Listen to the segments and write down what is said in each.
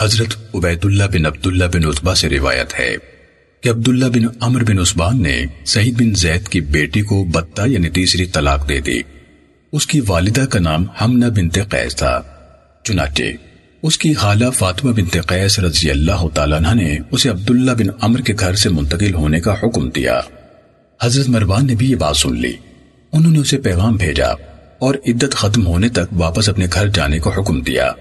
حضرت عبید اللہ بن عبداللہ بن عطبہ سے روایت ہے کہ عبداللہ بن عمر بن عثمان نے سعید بن زید کی بیٹی کو بطہ یعنی تیسری طلاق دے دی۔ اس کی والدہ کا نام حمنہ بنت قیس تھا۔ چنانچہ، اس کی خالہ فاطمہ بنت قیس رضی اللہ تعالیٰ عنہ نے اسے عبداللہ بن عمر کے گھر سے منتقل ہونے کا حکم دیا۔ حضرت مروان نے بھی یہ بات سن لی۔ انہوں نے اسے پیغام بھیجا اور عدت ختم ہونے تک واپس اپنے گھر جانے کا حکم دیا۔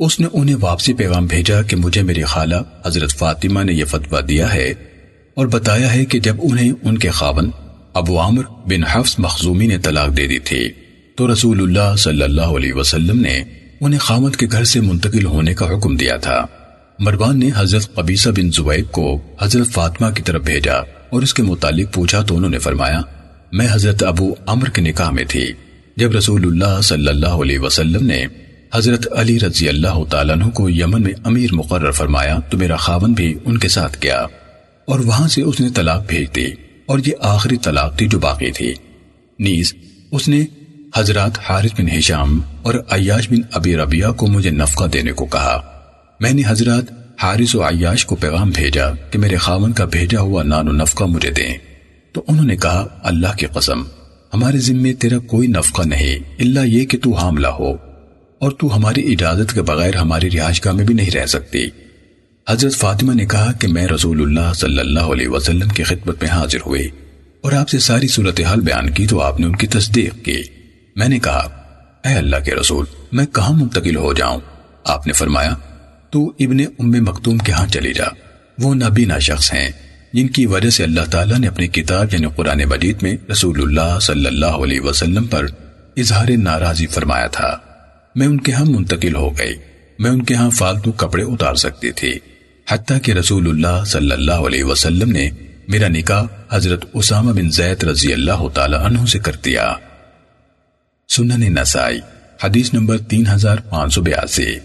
اس نے انہیں واپسی پیغام بھیجا کہ مجھے میری خالہ حضرت فاطمہ نے یہ فتویٰ دیا ہے اور بتایا ہے کہ جب انہیں ان کے خاون ابو عامر بن حفظ مخزومی نے طلاق دے دی تھی، تو رسول اللہ صلی اللہ علیہ وسلم نے انہیں خامد کے گھر سے منتقل ہونے کا حکم دیا تھا۔ مروان نے حضرت قبیصہ بن زبیب کو حضرت فاطمہ کی طرف بھیجا اور اس کے متعلق پوچھا تو انہوں نے فرمایا، میں حضرت ابو عمر کے نکاح میں تھی۔ جب رسول اللہ صلی اللہ علیہ وسلم نے حضرت علی رضی اللہ تعالیٰ عنہ کو یمن میں امیر مقرر فرمایا تو میرا خاون بھی ان کے ساتھ گیا اور وہاں سے اس نے طلاق بھیج دی اور یہ آخری طلاق تھی جو باقی تھی۔ نیز اس نے حضرات حارث بن حشام اور عیاش بن ابی ربیہ کو مجھے نفقہ دینے کو کہا۔ میں نے حضرات حارث و عیاش کو پیغام بھیجا کہ میرے خاون کا بھیجا ہوا نان و نفقہ مجھے دیں۔ تو انہوں نے کہا، اللہ کی قسم، ہمارے ذمے تیرا کوئی نفقہ نہیں اللہ یہ کہ تو حاملہ ہو۔ اور تو ہماری اجازت کے بغیر ہماری رہائش گاہ میں بھی نہیں رہ سکتی۔ حضرت فاطمہ نے کہا کہ میں رسول اللہ صلی اللہ علیہ وسلم کی خدمت میں حاضر ہوئی اور آپ سے ساری صورتحال بیان کی تو آپ نے ان کی تصدیق کی۔ میں نے کہا، اے اللہ کے رسول، میں کہاں منتقل ہو جاؤں؟ آپ نے فرمایا، تو ابن ام مکتوم کے ہاں چلی جا۔ وہ نبینا شخص ہیں، جن کی وجہ سے اللہ تعالیٰ نے اپنی کتاب یعنی قرآن مجید میں رسول اللہ صلی اللہ علیہ وسلم پر اظہار ناراضی فرمایا تھا۔ میں ان کے ہاں منتقل ہو گئی۔ میں ان کے ہاں فالتو کپڑے اتار سکتی تھی۔ حتیٰ کہ رسول اللہ صلی اللہ علیہ وسلم نے میرا نکاح حضرت اسامہ بن زید رضی اللہ تعالی عنہ سے کر دیا۔ سنن نسائی، حدیث نمبر تین ہزار پانچ سو بیاسی۔